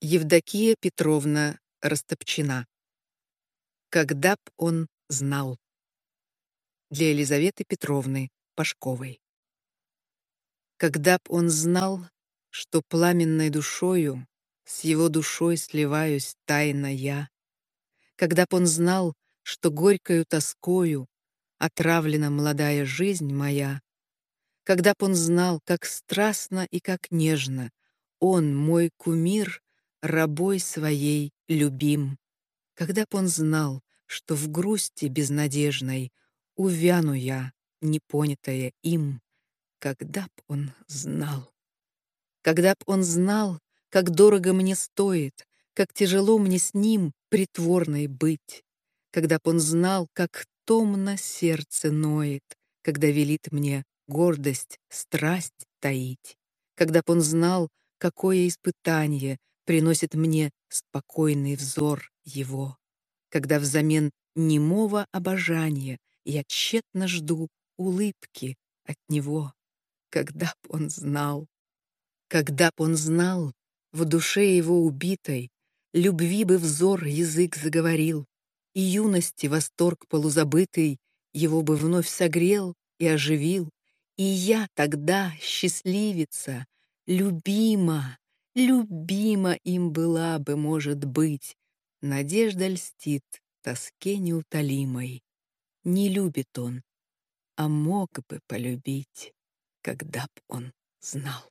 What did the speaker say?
Евдокия Петровна Растопчина. Когда б он знал. Для Елизаветы Петровны Пашковой. Когда б он знал, что пламенной душою с его душой сливаюсь тайно я. Когда б он знал, что горькою тоскою отравлена молодая жизнь моя. Когда б он знал, как страстно и как нежно он, мой кумир, рабой своей любим. Когда б он знал, что в грусти безнадежной увяну я, непонятая им, когда б он знал. Когда б он знал, как дорого мне стоит, как тяжело мне с ним притворной быть, когда б он знал, как томно сердце ноет, когда велит мне гордость, страсть таить, когда б он знал, какое испытание приносит мне спокойный взор его, когда взамен немого обожания я тщетно жду улыбки от него. Когда б он знал, когда б он знал, в душе его убитой, любви бы взор язык заговорил, и юности восторг полузабытый его бы вновь согрел и оживил, и я тогда, счастливица, любима, Любима им была бы, может быть, Надежда льстит тоске неутолимой. Не любит он, а мог бы полюбить, Когда б он знал.